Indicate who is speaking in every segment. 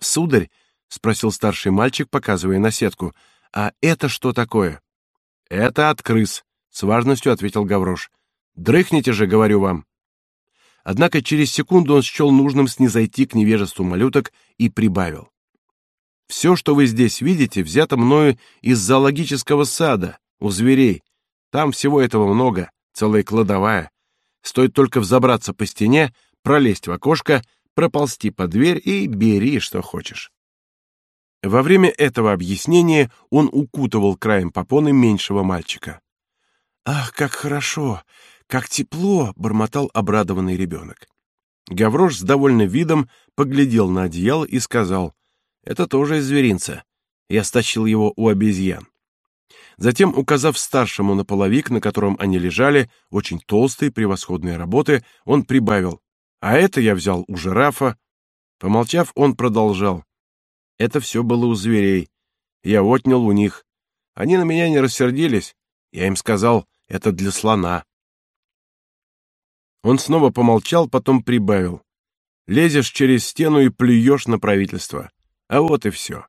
Speaker 1: Сударь, спросил старший мальчик, показывая на сетку, а это что такое? Это от крыс, с важностью ответил Гаврош. Дрыхните же, говорю вам. Однако через секунду он счел нужным снизойти к невежеству малюток и прибавил: все, что вы здесь видите, взято мною из зоологического сада у зверей. Там всего этого много, целая кладовая. Стоит только взобраться по стене, пролезть в окошко, проползти под дверь и бери, что хочешь. Во время этого объяснения он укутывал краем попоны меньшего мальчика. Ах, как хорошо, как тепло, бормотал обрадованный ребенок. Гаврош с довольным видом поглядел на одеяло и сказал: "Это тоже из зверинца. Я стащил его у обезьян". Затем, указав старшему на половик, на котором они лежали, очень толстые, превосходные работы, он прибавил: "А это я взял у жирафа". Помолчав, он продолжал: "Это все было у зверей. Я отнял у них. Они на меня не рассердились. Я им сказал: это для слона". Он снова помолчал, потом прибавил: "Лезешь через стену и плюешь на правительство. А вот и все».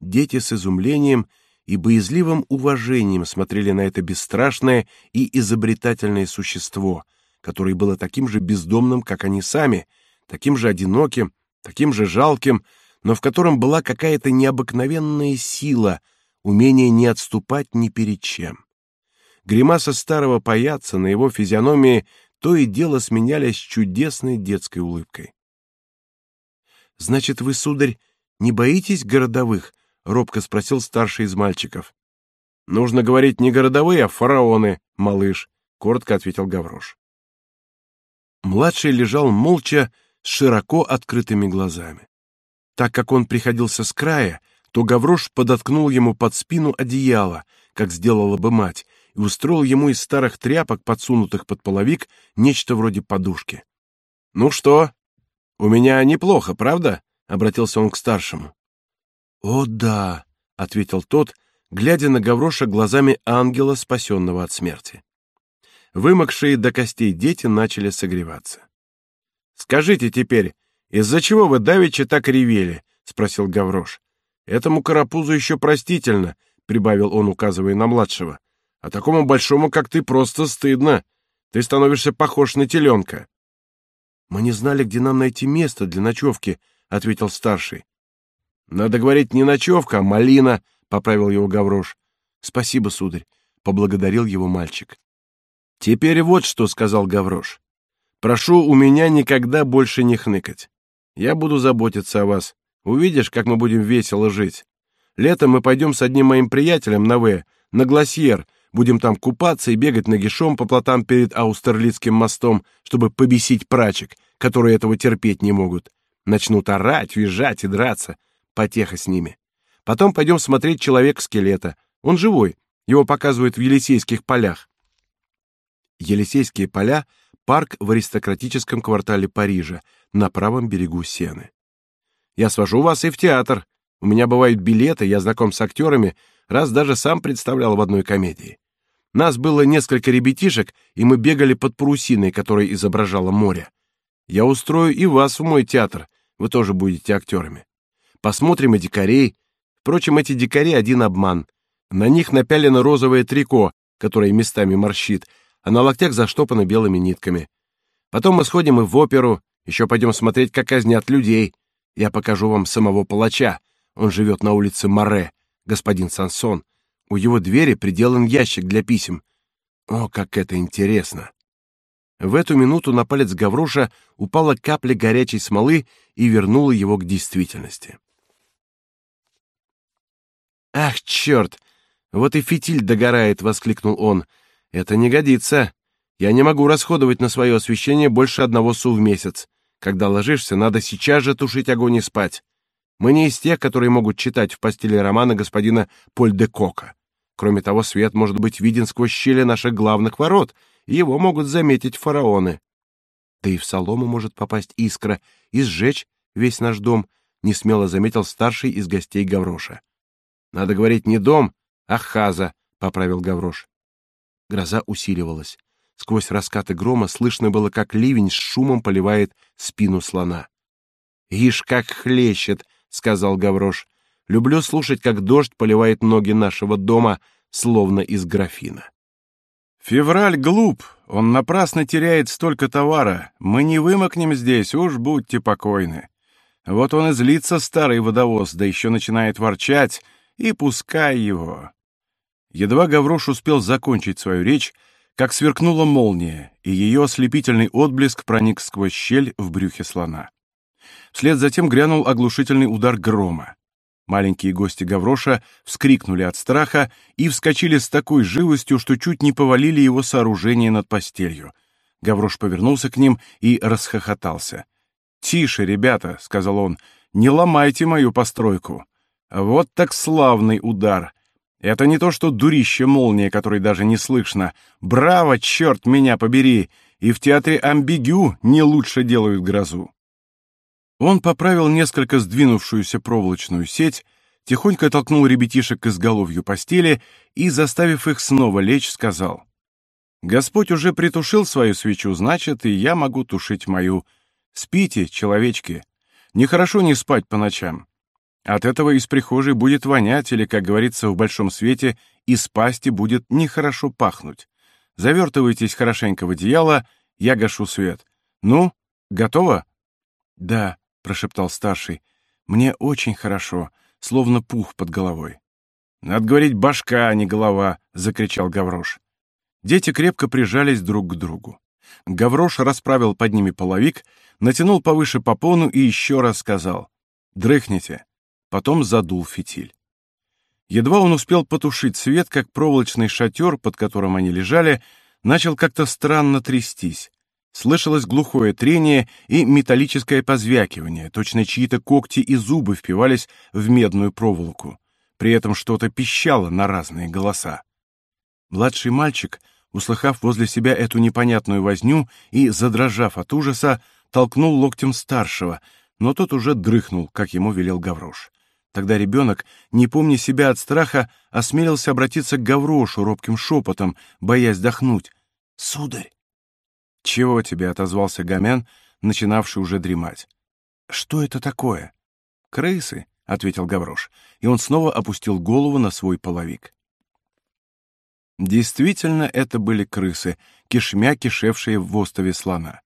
Speaker 1: Дети с изумлением и боязливым уважением смотрели на это бесстрашное и изобретательное существо, которое было таким же бездомным, как они сами, таким же одиноким, таким же жалким, но в котором была какая-то необыкновенная сила, умение не отступать ни перед чем. Гримаса старого паяца на его физиономии то и дело сменялись чудесной детской улыбкой. Значит, вы, сударь, не боитесь городовых? робко спросил старший из мальчиков. Нужно говорить не городовые, а фараоны, малыш, коротко ответил Гаврош. Младший лежал молча, с широко открытыми глазами. Так как он приходился с края, то Гаврош подоткнул ему под спину одеяло, как сделала бы мать, и устроил ему из старых тряпок, подсунутых под половик, нечто вроде подушки. Ну что? У меня неплохо, правда? обратился он к старшему. «О, да», — ответил тот, глядя на Гавроша глазами ангела, спасенного от смерти. Вымокшие до костей дети начали согреваться. «Скажите теперь, из-за чего вы давеча так ревели?» — спросил Гаврош. «Этому карапузу еще простительно», — прибавил он, указывая на младшего. «А такому большому, как ты, просто стыдно. Ты становишься похож на теленка». «Мы не знали, где нам найти место для ночевки», — ответил старший. Надо говорить не ночевка, а малина, поправил его Гаврош. Спасибо, сударь, поблагодарил его мальчик. Теперь вот что сказал Гаврош. Прошу у меня никогда больше не хныкать. Я буду заботиться о вас. Увидишь, как мы будем весело жить. Летом мы пойдем с одним моим приятелем на В, на Гласьер, будем там купаться и бегать нагишом по плотам перед Аустерлицким мостом, чтобы побесить прачек, которые этого терпеть не могут. Начнут орать, визжать и драться потеха с ними. Потом пойдем смотреть человек-скелета. Он живой. Его показывают в Елисейских полях. Елисейские поля парк в аристократическом квартале Парижа, на правом берегу Сены. Я свожу вас и в театр. У меня бывают билеты, я знаком с актерами, раз даже сам представлял в одной комедии. Нас было несколько ребятишек, и мы бегали под парусиной, которая изображала море. Я устрою и вас в мой театр. Вы тоже будете актерами. Посмотрим и дикарей. Впрочем, эти дикари один обман. На них напялено розовое трико, которое местами морщит, а на локтях заштопано белыми нитками. Потом мы сходим и в оперу, еще пойдем смотреть, как казнят людей. Я покажу вам самого палача. Он живет на улице Море, господин Сансон. У его двери приделан ящик для писем. О, как это интересно! В эту минуту на палец Гавруша упала капля горячей смолы и вернула его к действительности. Ах, черт! Вот и фитиль догорает, воскликнул он. Это не годится. Я не могу расходовать на свое освещение больше одного су в месяц. Когда ложишься, надо сейчас же тушить огонь и спать. Мы не из тех, которые могут читать в постели романа господина Поль де Кока. Кроме того, свет может быть виден сквозь щели наших главных ворот, и его могут заметить фараоны. Да и в солому может попасть искра и сжечь весь наш дом, не смело заметил старший из гостей Гавроша. Надо говорить не дом, а хаза, поправил Гаврош. Гроза усиливалась. Сквозь раскаты грома слышно было, как ливень с шумом поливает спину слона. «Ишь, как хлещет!» — сказал Гаврош. «Люблю слушать, как дождь поливает ноги нашего дома, словно из графина».
Speaker 2: «Февраль глуп, он напрасно теряет столько товара. Мы не вымокнем здесь, уж будьте покойны. Вот он и злится, старый водовоз, да еще начинает ворчать, и пускай его». Едва Гаврош успел закончить свою речь, как сверкнула молния, и ее ослепительный отблеск проник сквозь щель в брюхе слона. Вслед за тем грянул оглушительный удар грома. Маленькие гости Гавроша вскрикнули от страха и вскочили с такой живостью, что чуть не повалили его сооружение над постелью. Гаврош повернулся к ним и расхохотался. «Тише, ребята», — сказал он, — «не ломайте мою постройку. Вот так славный удар. Это не то, что дурище молния, которой даже не слышно. Браво, черт меня побери! И в театре «Амбигю» не лучше делают грозу. Он поправил несколько сдвинувшуюся проволочную сеть, тихонько толкнул ребятишек к изголовью постели и, заставив их снова лечь, сказал, «Господь уже притушил свою свечу, значит, и я могу тушить мою. Спите, человечки. Нехорошо не спать по ночам. От этого из прихожей будет вонять, или, как говорится в большом свете, из пасти будет нехорошо пахнуть. Завертывайтесь хорошенько в одеяло, я гашу свет. Ну, готово?» «Да», — прошептал старший. «Мне очень хорошо, словно пух под головой». «Надо говорить башка, а не голова», — закричал Гаврош. Дети крепко прижались друг к другу. Гаврош расправил под ними половик, натянул повыше попону и еще раз сказал «Дрыхните». Потом задул фитиль. Едва он успел потушить свет, как проволочный шатер, под которым они лежали, начал как-то странно трястись. Слышалось глухое трение и металлическое позвякивание, точно чьи-то когти и зубы впивались в медную проволоку. При этом что-то пищало на разные голоса. Младший мальчик, услыхав возле себя эту непонятную возню и, задрожав от ужаса, толкнул локтем старшего, но тот уже дрыхнул, как ему велел Гаврош. Тогда ребенок, не помня себя от страха, осмелился обратиться к Гаврошу робким шепотом, боясь дохнуть. «Сударь, «Чего тебе?» — отозвался Гомян, начинавший уже дремать. «Что это такое?» «Крысы», — ответил Гаврош, и он снова опустил голову на свой половик. Действительно, это были крысы, кишмя кишевшие в остове слона.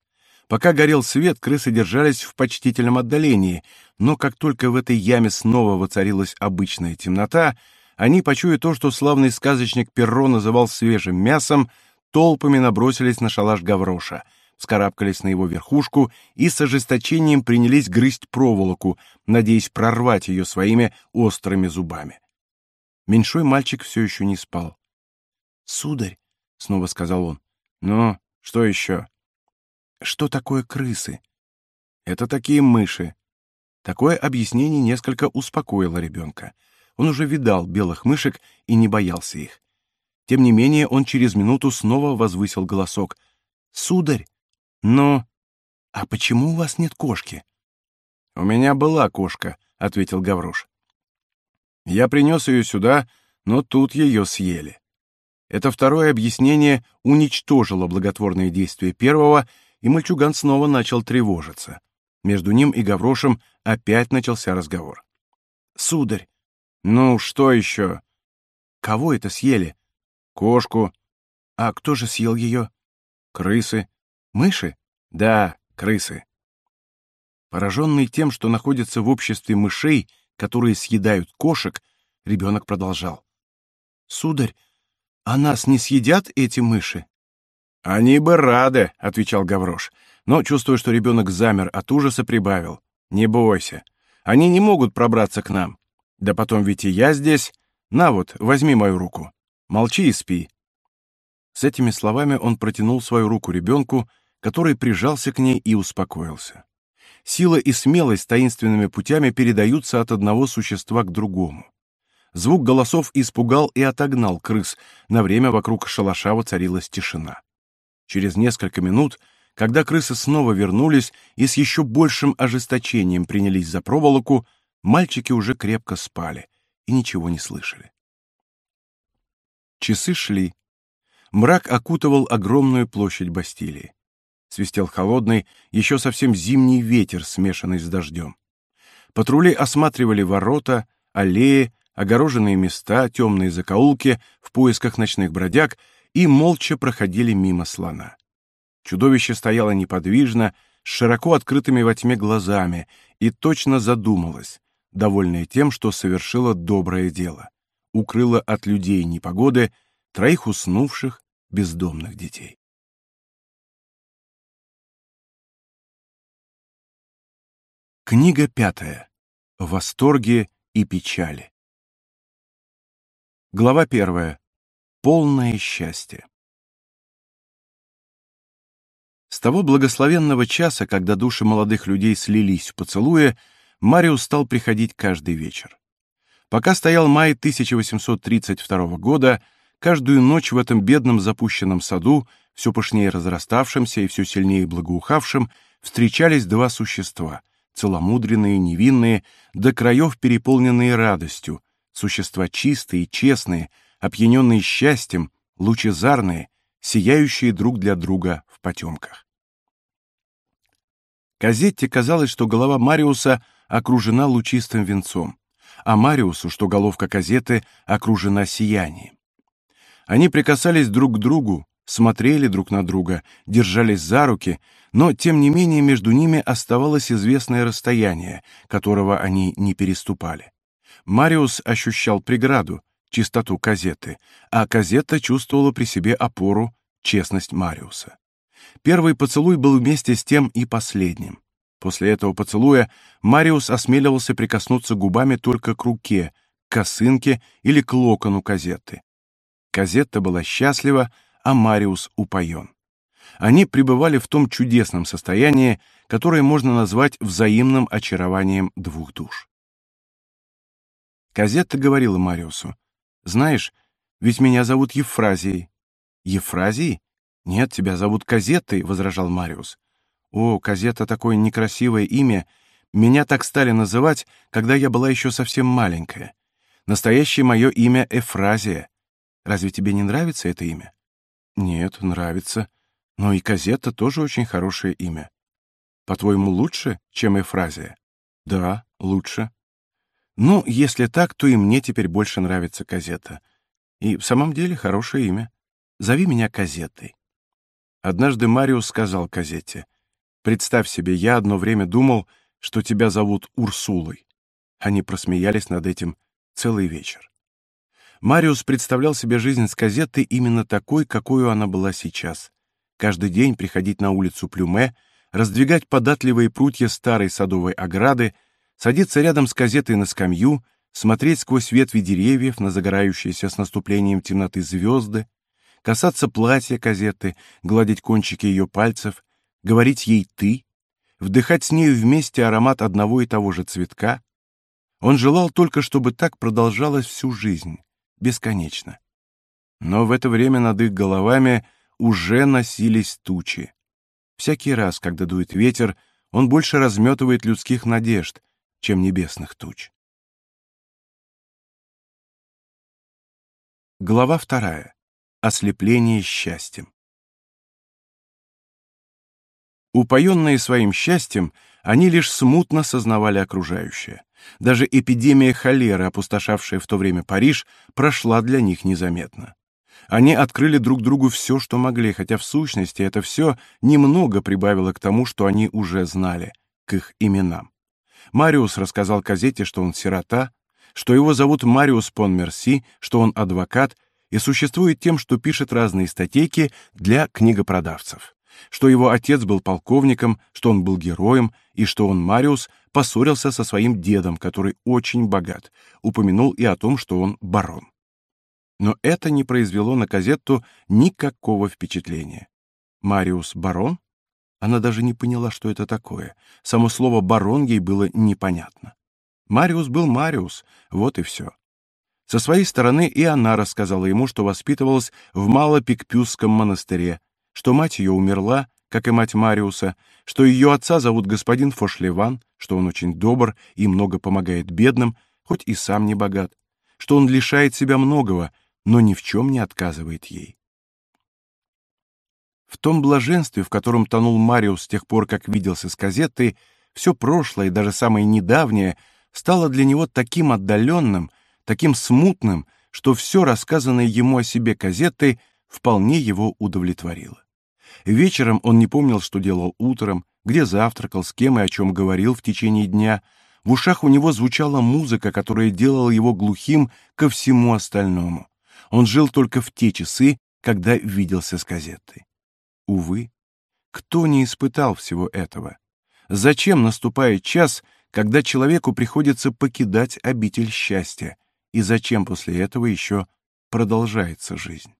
Speaker 2: Пока горел свет, крысы держались в почтительном отдалении, но как только в этой яме снова воцарилась обычная темнота, они, почуя то, что славный сказочник Перро называл свежим мясом, толпами набросились на шалаш Гавроша, вскарабкались на его верхушку и с ожесточением принялись грызть проволоку, надеясь прорвать ее своими острыми зубами. Меньшой мальчик все еще не спал. «Сударь», — снова сказал он, — «ну, что еще?» «Что такое крысы?» «Это такие мыши». Такое объяснение несколько успокоило ребенка. Он уже видал белых мышек и не боялся их. Тем не менее, он через минуту снова возвысил голосок. «Сударь, но... А почему у вас нет кошки?» «У меня была кошка», — ответил Гаврош. «Я принес ее сюда, но тут ее съели». Это второе объяснение уничтожило благотворные действия первого, и мальчуган снова начал тревожиться. Между ним и Гаврошем опять начался разговор. «Сударь!» «Ну, что еще?» «Кого это съели?» Кошку. А кто же съел ее? Крысы. Мыши? Да, крысы. Пораженный тем, что находится в обществе мышей, которые съедают кошек, ребенок продолжал. «Сударь, а нас не съедят эти мыши?» «Они бы рады», — отвечал Гаврош, но, чувствуя, что ребенок замер от ужаса, прибавил. «Не бойся, они не могут пробраться к нам. Да потом ведь и я здесь. На вот, возьми мою руку». Молчи и спи». С этими словами он протянул свою руку ребенку, который прижался к ней и успокоился. Сила и смелость таинственными путями передаются от одного существа к другому. Звук голосов испугал и отогнал крыс, на время вокруг шалаша воцарилась тишина. Через несколько минут, когда крысы снова вернулись и с еще большим ожесточением принялись за проволоку, мальчики уже крепко спали и ничего не слышали. Часы шли. Мрак окутывал огромную площадь Бастилии. Свистел холодный, еще совсем зимний ветер, смешанный с дождем. Патрули осматривали ворота, аллеи, огороженные места, темные закоулки в поисках ночных бродяг и молча проходили мимо слона. Чудовище стояло неподвижно, с широко открытыми во тьме глазами, и точно задумалось, довольное тем, что совершило доброе дело. Укрыло от людей непогоды троих уснувших бездомных детей. Книга пятая. Восторги и печали. Глава первая. Полное счастье. Того благословенного часа, когда души молодых людей слились в поцелуе, Мариус стал приходить каждый вечер. Пока стоял май 1832 года, каждую ночь в этом бедном запущенном саду, все пышнее разраставшемся и все сильнее благоухавшем, встречались два существа, целомудренные, невинные, до краев переполненные радостью, существа чистые, честные, опьяненные счастьем, лучезарные, сияющие друг для друга в потемках. Казетте казалось, что голова Мариуса окружена лучистым венцом, а Мариусу, что головка Казеты окружена сиянием. Они прикасались друг к другу, смотрели друг на друга, держались за руки, но, тем не менее, между ними оставалось известное расстояние, которого они не переступали. Мариус ощущал преграду, чистоту Казеты, а Казета чувствовала при себе опору, честность Мариуса. Первый поцелуй был вместе с тем и последним. После этого поцелуя Мариус осмеливался прикоснуться губами только к руке, к косынке или к локону Казеты. Казетта была счастлива, а Мариус упоен. Они пребывали в том чудесном состоянии, которое можно назвать взаимным очарованием двух душ. Казетта говорила Мариусу, знаешь, ведь меня зовут Ефразией. Ефразией? Нет, тебя зовут Казеттой, возражал Мариус. О, Казетта такое некрасивое имя. Меня так стали называть, когда я была еще совсем маленькая. Настоящее мое имя Эфразия. Разве тебе не нравится это имя? Нет, нравится. Но и Казетта тоже очень хорошее имя. По-твоему, лучше, чем Эфразия? Да, лучше. Ну, если так, то и мне теперь больше нравится Казета. И в самом деле хорошее имя. Зови меня Казетой. Однажды Мариус сказал Казете, «Представь себе, я одно время думал, что тебя зовут Урсулой». Они просмеялись над этим целый вечер. Мариус представлял себе жизнь с Казетой именно такой, какой она была сейчас. Каждый день приходить на улицу Плюме, раздвигать податливые прутья старой садовой ограды, садиться рядом с газетой на скамью, смотреть сквозь ветви деревьев на загорающиеся с наступлением темноты звезды, касаться платья газеты, гладить кончики ее пальцев, говорить ей «ты», вдыхать с нею вместе аромат одного и того же цветка. Он желал только, чтобы так продолжалось всю жизнь, бесконечно. Но в это время над их головами уже носились тучи. Всякий раз, когда дует ветер, он больше разметывает людских надежд, чем небесных туч. Глава вторая. Ослепление счастьем. Упоенные своим счастьем, они лишь смутно сознавали окружающее. Даже эпидемия холеры, опустошавшая в то время Париж, прошла для них незаметно. Они открыли друг другу все, что могли, хотя в сущности это все немного прибавило к тому, что они уже знали, к их именам. Мариус рассказал Казете, что он сирота, что его зовут Мариус Пон Мерси, что он адвокат и существует тем, что пишет разные статейки для книгопродавцев, что его отец был полковником, что он был героем и что он, Мариус, поссорился со своим дедом, который очень богат, упомянул и о том, что он барон. Но это не произвело на Казетту никакого впечатления. Мариус барон? Она даже не поняла, что это такое. Само слово «барон» ей было непонятно. Мариус был Мариус, вот и все. Со своей стороны и она рассказала ему, что воспитывалась в Малопикпюсском монастыре, что мать ее умерла, как и мать Мариуса, что ее отца зовут господин Фошлеван, что он очень добр и много помогает бедным, хоть и сам не богат, что он лишает себя многого, но ни в чем не отказывает ей. В том блаженстве, в котором тонул Мариус с тех пор, как виделся с Казеттой, все прошлое и даже самое недавнее стало для него таким отдаленным, таким смутным, что все рассказанное ему о себе Казеттой вполне его удовлетворило. Вечером он не помнил, что делал утром, где завтракал, с кем и о чем говорил в течение дня. В ушах у него звучала музыка, которая делала его глухим ко всему остальному. Он жил только в те часы, когда виделся с Казеттой. Увы, кто не испытал всего этого? Зачем наступает час, когда человеку приходится покидать обитель счастья, и зачем после этого еще продолжается жизнь?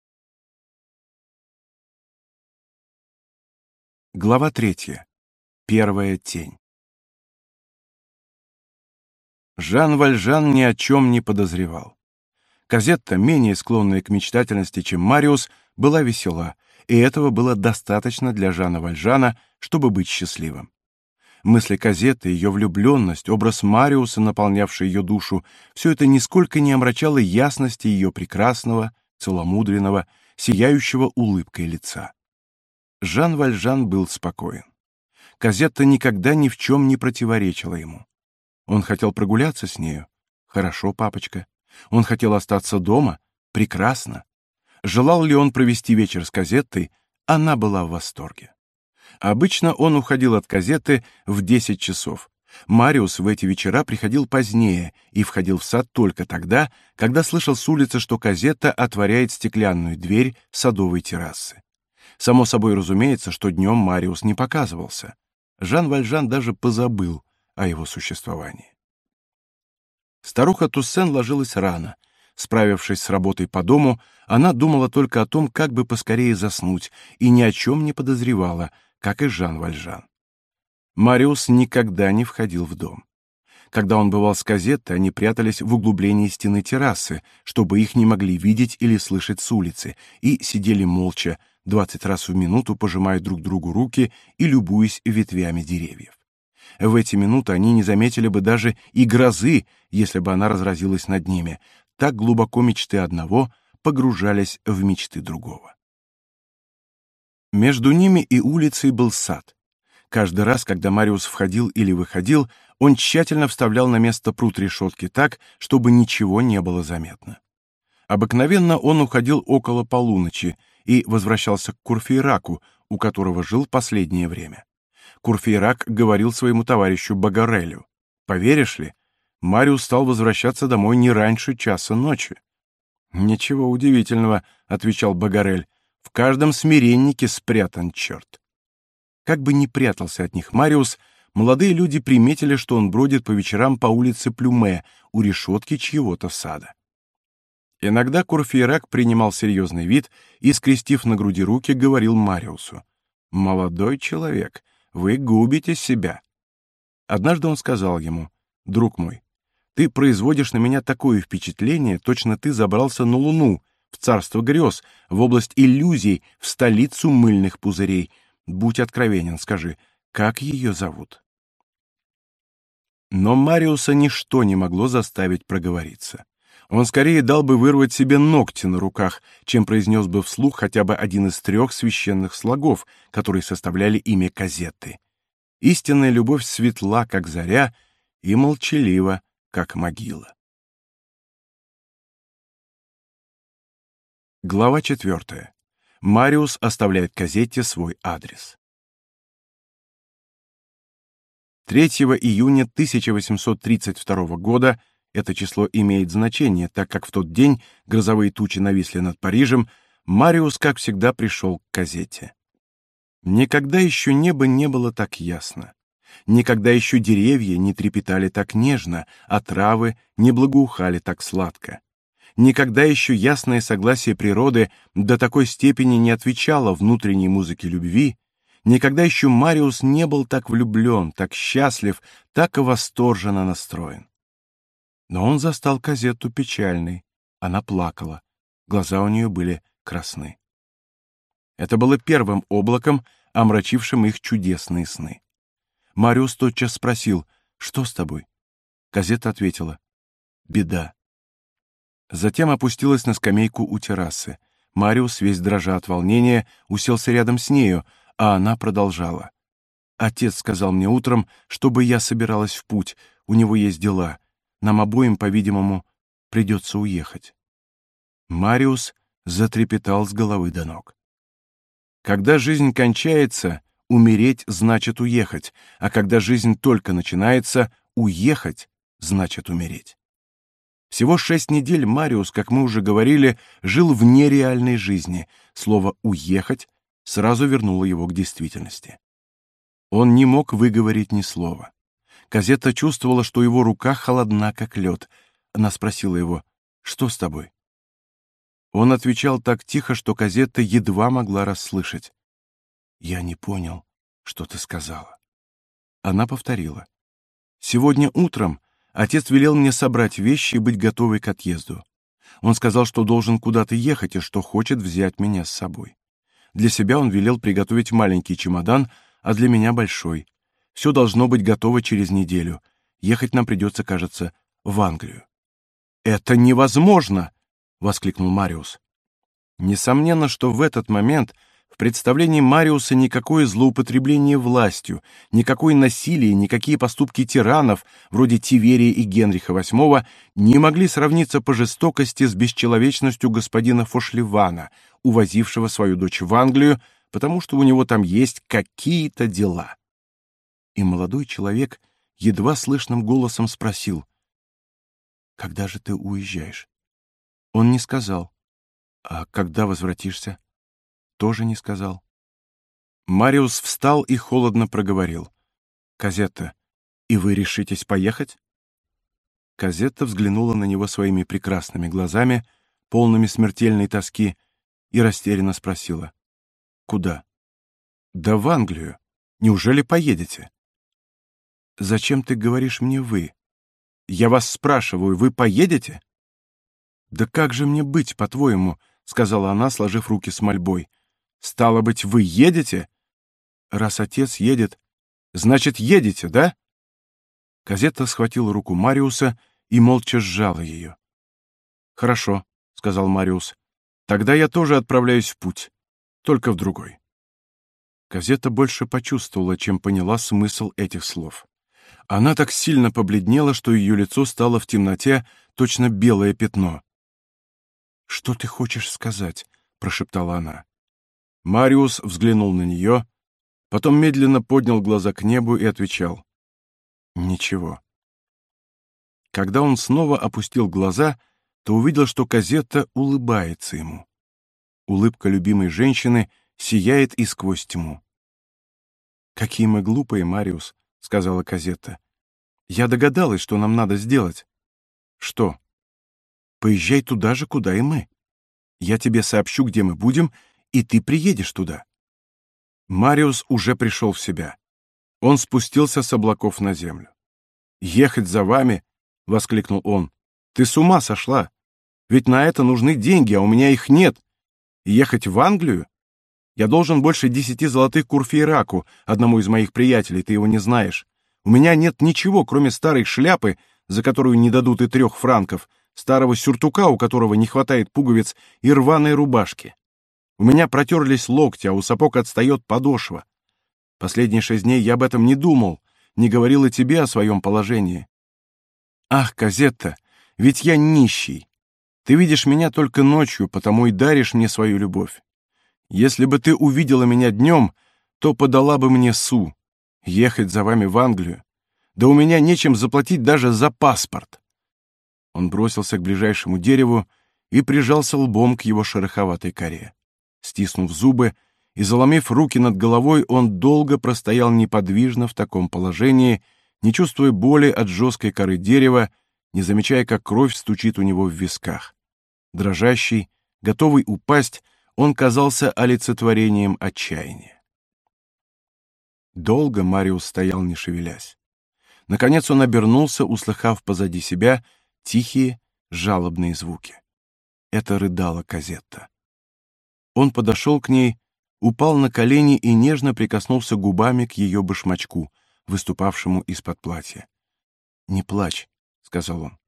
Speaker 2: Глава третья. Первая тень. Жан Вальжан ни о чем не подозревал. Казетта, менее склонная к мечтательности, чем Мариус, была весела, и этого было достаточно для Жана Вальжана, чтобы быть счастливым. Мысли Казетты, ее влюбленность, образ Мариуса, наполнявший ее душу, все это нисколько не омрачало ясности ее прекрасного, целомудренного, сияющего улыбкой лица. Жан Вальжан был спокоен. Казетта никогда ни в чем не противоречила ему. Он хотел прогуляться с нею. Хорошо, папочка. Он хотел остаться дома. Прекрасно. Желал ли он провести вечер с Казеттой, она была в восторге. Обычно он уходил от Казетты в 10 часов. Мариус в эти вечера приходил позднее и входил в сад только тогда, когда слышал с улицы, что Казетта отворяет стеклянную дверь садовой террасы. Само собой разумеется, что днем Мариус не показывался. Жан Вальжан даже позабыл о его существовании. Старуха Туссен ложилась рано — Справившись с работой по дому, она думала только о том, как бы поскорее заснуть, и ни о чем не подозревала, как и Жан Вальжан. Мариус никогда не входил в дом. Когда он бывал с Казеттой, они прятались в углублении стены террасы, чтобы их не могли видеть или слышать с улицы, и сидели молча, двадцать раз в минуту пожимая друг другу руки и любуясь ветвями деревьев. В эти минуты они не заметили бы даже и грозы, если бы она разразилась над ними, так глубоко мечты одного погружались в мечты другого. Между ними и улицей был сад. Каждый раз, когда Мариус входил или выходил, он тщательно вставлял на место прут решетки так, чтобы ничего не было заметно. Обыкновенно он уходил около полуночи и возвращался к Курфейраку, у которого жил последнее время. Курфейрак говорил своему товарищу Багарелю, «Поверишь ли, Мариус стал возвращаться домой не раньше часа ночи. «Ничего удивительного», — отвечал Багарель, — «в каждом смиреннике спрятан черт». Как бы ни прятался от них Мариус, молодые люди приметили, что он бродит по вечерам по улице Плюме у решетки чьего-то сада. Иногда Курфейрак принимал серьезный вид и, скрестив на груди руки, говорил Мариусу, «Молодой человек, вы губите себя». Однажды он сказал ему, «Друг мой, ты производишь на меня такое впечатление, точно ты забрался на Луну, в царство грез, в область иллюзий, в столицу мыльных пузырей. Будь откровенен, скажи, как ее зовут?» Но Мариуса ничто не могло заставить проговориться. Он скорее дал бы вырвать себе ногти на руках, чем произнес бы вслух хотя бы один из трех священных слогов, которые составляли имя Казетты. Истинная любовь светла, как заря, и молчалива, как могила. Глава четвертая. Мариус оставляет Казетте свой адрес. 3 июня 1832 года это число имеет значение, так как в тот день грозовые тучи нависли над Парижем, Мариус, как всегда, пришел к Казетте. Никогда еще небо не было так ясно. Никогда еще деревья не трепетали так нежно, а травы не благоухали так сладко. Никогда еще ясное согласие природы до такой степени не отвечало внутренней музыке любви, никогда еще Мариус не был так влюблен, так счастлив, так восторженно настроен. Но он застал Казетту печальной. Она плакала. Глаза у нее были красны. Это было первым облаком, омрачившим их чудесные сны. Мариус тотчас спросил, «Что с тобой?» Казета ответила, «Беда». Затем опустилась на скамейку у террасы. Мариус, весь дрожа от волнения, уселся рядом с нею, а она продолжала. «Отец сказал мне утром, чтобы я собиралась в путь, у него есть дела. Нам обоим, по-видимому, придется уехать». Мариус затрепетал с головы до ног. Когда жизнь кончается, умереть значит уехать, а когда жизнь только начинается, уехать значит умереть. Всего шесть недель Мариус, как мы уже говорили, жил в нереальной жизни. Слово «уехать» сразу вернуло его к действительности. Он не мог выговорить ни слова. Казета чувствовала, что его рука холодна, как лед. Она спросила его, «Что с тобой?» Он отвечал так тихо, что Казетта едва могла расслышать. «Я не понял, что ты сказала». Она повторила. «Сегодня утром Отец велел мне собрать вещи и быть готовой к отъезду. Он сказал, что должен куда-то ехать и что хочет взять меня с собой. Для себя он велел приготовить маленький чемодан, а для меня большой. Все должно быть готово через неделю. Ехать нам придется, кажется, в Англию. «Это невозможно!» — воскликнул Мариус. Несомненно, что в этот момент в представлении Мариуса никакое злоупотребление властью, никакое насилие, никакие поступки тиранов, вроде Тиверия и Генриха VIII, не могли сравниться по жестокости с бесчеловечностью господина Фошлевана, увозившего свою дочь в Англию, потому что у него там есть какие-то дела. И молодой человек едва слышным голосом спросил, «Когда же ты уезжаешь?» Он не сказал, «А когда возвратишься?» Тоже не сказал. Мариус встал и холодно проговорил. «Казетта, и вы решитесь поехать?» Казетта взглянула на него своими прекрасными глазами, полными смертельной тоски, и растерянно спросила. «Куда?» «Да в Англию. Неужели поедете?» «Зачем ты говоришь мне «вы»?» «Я вас спрашиваю, вы поедете?» «Да как же мне быть, по-твоему?» — сказала она, сложив руки с мольбой. Стало быть, вы едете? Раз отец едет, значит, едете, да? Казетта схватила руку Мариуса и молча сжала ее. Хорошо, сказал Мариус. Тогда я тоже отправляюсь в путь, только в другой. Казетта больше почувствовала, чем поняла смысл этих слов. Она так сильно побледнела, что ее лицо стало в темноте точно белое пятно. «Что ты хочешь сказать?» — прошептала она. Мариус взглянул на нее, потом медленно поднял глаза к небу и отвечал. «Ничего». Когда он снова опустил глаза, то увидел, что Казетта улыбается ему. Улыбка любимой женщины сияет и сквозь тьму. «Какие мы глупые, Мариус», — сказала Казетта. «Я догадалась, что нам надо сделать». «Что?» «Поезжай туда же, куда и мы. Я тебе сообщу, где мы будем, и ты приедешь туда. Мариус уже пришел в себя. Он спустился с облаков на землю. «Ехать за вами?» — воскликнул он. «Ты с ума сошла? Ведь на это нужны деньги, а у меня их нет. Ехать в Англию? Я должен больше десяти золотых курфейраку, одному из моих приятелей, ты его не знаешь. У меня нет ничего, кроме старой шляпы, за которую не дадут и трех франков, старого сюртука, у которого не хватает пуговиц, и рваной рубашки. У меня протерлись локти, а у сапог отстает подошва. Последние шесть дней я об этом не думал, не говорил и тебе о своем положении. Ах, Казетта, ведь я нищий. Ты видишь меня только ночью, потому и даришь мне свою любовь. Если бы ты увидела меня днем, то подала бы мне су. Ехать за вами в Англию. Да у меня нечем заплатить даже за паспорт. Он бросился к ближайшему дереву и прижался лбом к его шероховатой коре. Стиснув зубы и заломив руки над головой, он долго простоял неподвижно в таком положении, не чувствуя боли от жесткой коры дерева, не замечая, как кровь стучит у него в висках. Дрожащий, готовый упасть, он казался олицетворением отчаяния. Долго Мариус стоял, не шевелясь. Наконец он обернулся, услыхав позади себя тихие, жалобные звуки. Это рыдала Казетта. Он подошел к ней, упал на колени и нежно прикоснулся губами к ее башмачку, выступавшему из-под платья. «Не плачь», — сказал он.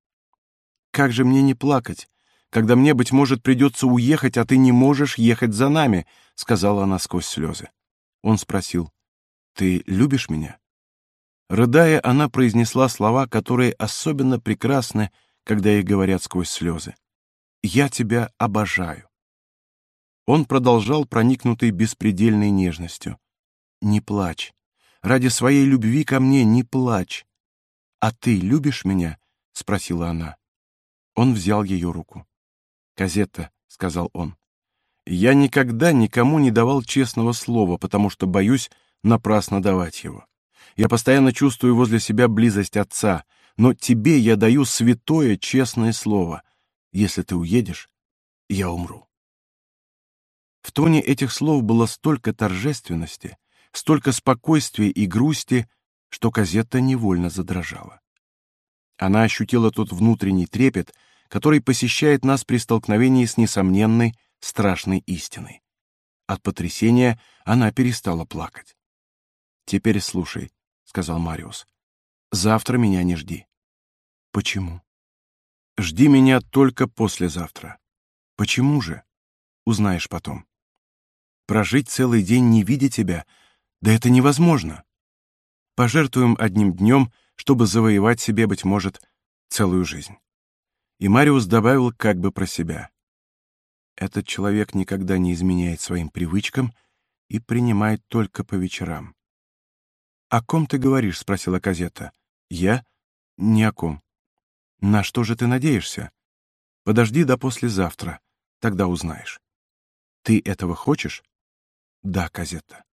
Speaker 2: «Как же мне не плакать, когда мне, быть может, придется уехать, а ты не можешь ехать за нами», — сказала она сквозь слезы. Он спросил, «Ты любишь меня?» Рыдая, она произнесла слова, которые особенно прекрасны, когда их говорят сквозь слезы. «Я тебя обожаю». Он продолжал, проникнутый беспредельной нежностью. «Не плачь. Ради своей любви ко мне не плачь. А ты любишь меня?» — спросила она. Он взял ее руку. «Казетта», — сказал он, — «я никогда никому не давал честного слова, потому что боюсь напрасно давать его. Я постоянно чувствую возле себя близость отца, но тебе я даю святое честное слово. Если ты уедешь, я умру». В тоне этих слов было столько торжественности, столько спокойствия и грусти, что Казетта невольно задрожала. Она ощутила тот внутренний трепет, который посещает нас при столкновении с несомненной, страшной истиной. От потрясения она перестала плакать. «Теперь слушай», — сказал Мариус. «Завтра меня не жди». «Почему?» «Жди меня только послезавтра». «Почему же?» «Узнаешь потом». «Прожить целый день, не видя тебя, да это невозможно. Пожертвуем одним днем, чтобы завоевать себе, быть может, целую жизнь». И Мариус добавил как бы про себя. Этот человек никогда не изменяет своим привычкам и принимает только по вечерам. «О ком ты говоришь?» — спросила Казета. «Я? Ни о ком». «На что же ты надеешься?» «Подожди до послезавтра, тогда узнаешь». «Ты этого хочешь?» «Да, Казета».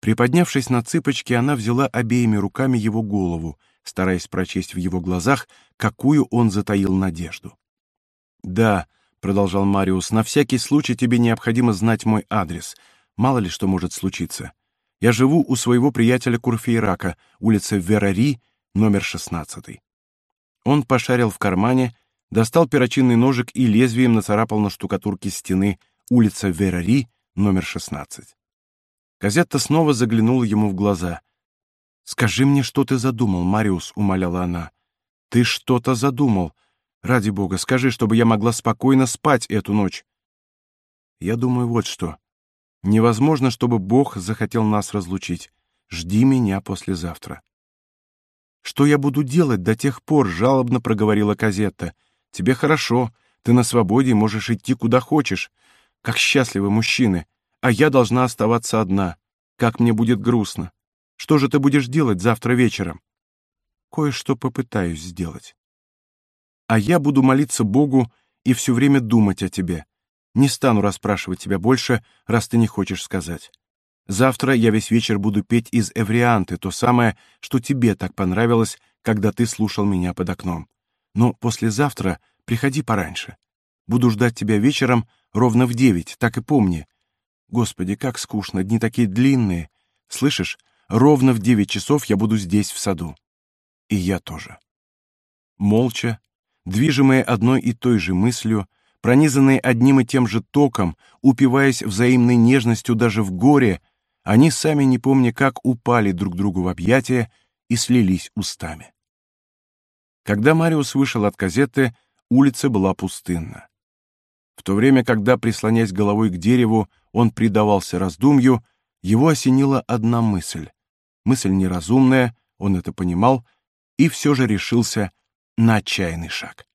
Speaker 2: Приподнявшись на цыпочки, она взяла обеими руками его голову, стараясь прочесть в его глазах, какую он затаил надежду. «Да», — продолжал Мариус, — «на всякий случай тебе необходимо знать мой адрес. Мало ли что может случиться. Я живу у своего приятеля Курфейрака, улица Верари, номер 16. Он пошарил в кармане, достал перочинный ножик и лезвием нацарапал на штукатурке стены улица Верари, номер 16. Казетта снова заглянула ему в глаза. «Скажи мне, что ты задумал, Мариус», — умоляла она. «Ты что-то задумал. Ради бога, скажи, чтобы я могла спокойно спать эту ночь». «Я думаю вот что. Невозможно, чтобы Бог захотел нас разлучить. Жди меня послезавтра». «Что я буду делать до тех пор?» — жалобно проговорила Казетта. «Тебе хорошо. Ты на свободе можешь идти куда хочешь. Как счастливы мужчины. А я должна оставаться одна. Как мне будет грустно. Что же ты будешь делать завтра вечером? Кое-что попытаюсь сделать. А я буду молиться Богу и все время думать о тебе. Не стану расспрашивать тебя больше, раз ты не хочешь сказать. Завтра я весь вечер буду петь из Эврианты, то самое, что тебе так понравилось, когда ты слушал меня под окном. Но послезавтра приходи пораньше. Буду ждать тебя вечером ровно в девять, так и помни. Господи, как скучно, дни такие длинные. Слышишь, Ровно в девять часов я буду здесь, в саду. И я тоже. Молча, движимые одной и той же мыслью, пронизанные одним и тем же током, упиваясь взаимной нежностью даже в горе, они сами не помня как упали друг другу в объятия и слились устами. Когда Мариус вышел от казеты, улица была пустынна. В то время, когда, прислонясь головой к дереву, он предавался раздумью, его осенила одна мысль мысль неразумная, он это понимал, и все же решился на отчаянный шаг.